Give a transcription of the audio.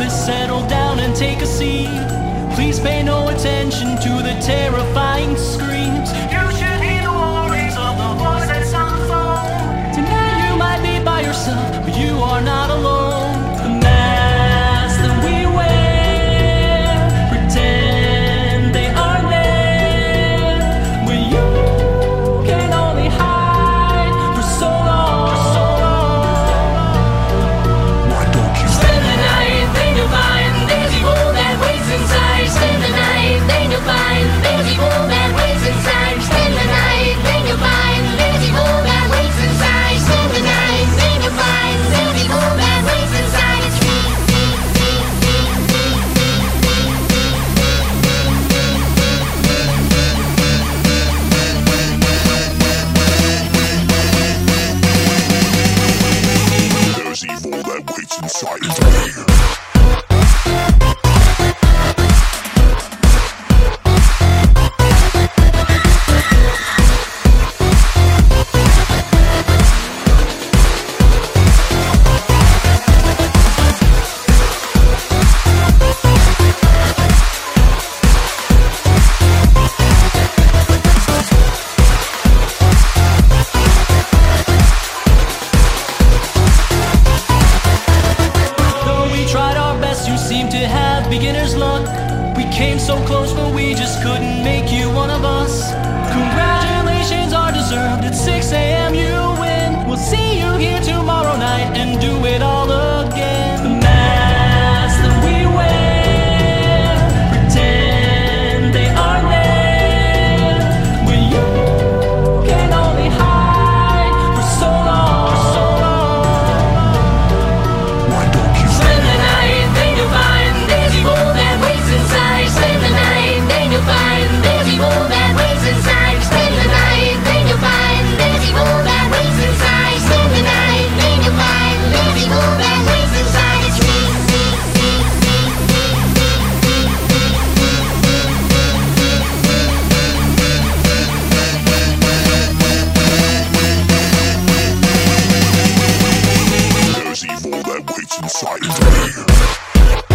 office, settle down and take a seat. Please pay no Later. beginner's luck. We came so close. Yeah.